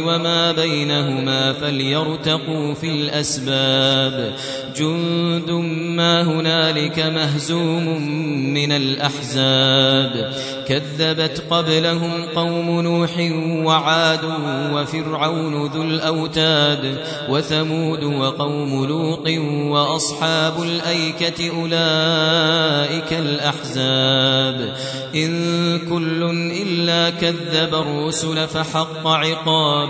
وما بينهما فليرتقوا في الأسباب. جند ما هنالك مهزوم من الأحزاب. كذبت قبلهم قوم نوح وعاد وفرعون ذو الأوتاد وثمود وقوم لوط وأصحاب الأيكة أولئك الأحزاب. إن كل إلا كذب الرسل فحق عقاب.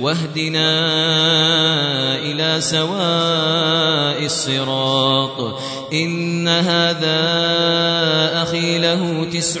واهدنا إلى سواء الصراط إن هذا أخي له تسع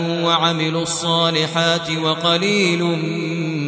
وعملوا الصالحات وقليل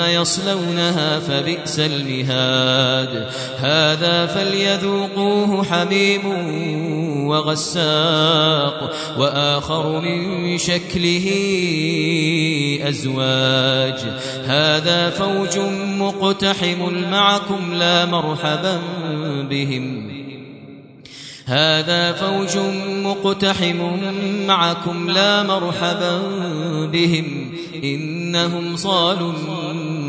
يصلونها فبئس المهاد. هذا فليذوقوه حميم وغساق وآخر من شكله أزواج. هذا فوج مقتحم معكم لا مرحبا بهم. هذا فوج مقتحم معكم لا مرحبا بهم. إنهم صالوا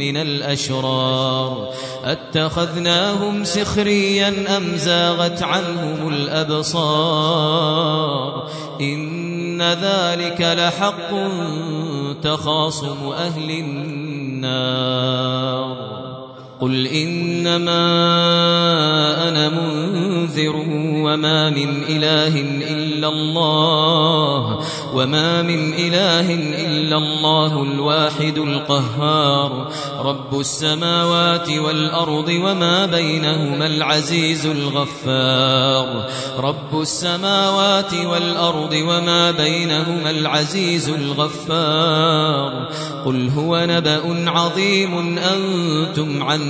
من الأشرار أتخذناهم سخريا أم زاغت عنهم الأبصار إن ذلك لحق تخاصم أهل النار قل إنما أنا منذر وما من إله إلا الله وما من إله إلا الله الواحد القهار رب السماوات والأرض وما بينهما العزيز الغفار رب السماوات والأرض وما بينهما العزيز الغفار قل هو نبأ عظيم أنتم عنه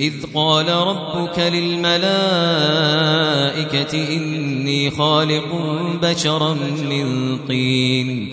إذ قال ربك للملائكة إني خالق بشرا من طين.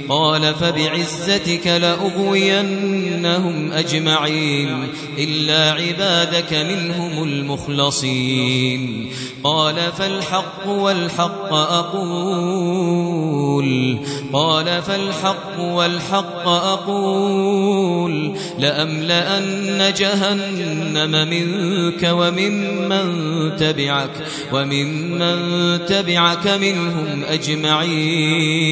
قال فبعزتك لأغوينهم أجمعين إلا عبادك منهم المخلصين قال فالحق والحق أقول قال فالحق والحق أقول لأملأن جهنم منك وممن تبعك وممن تبعك منهم أجمعين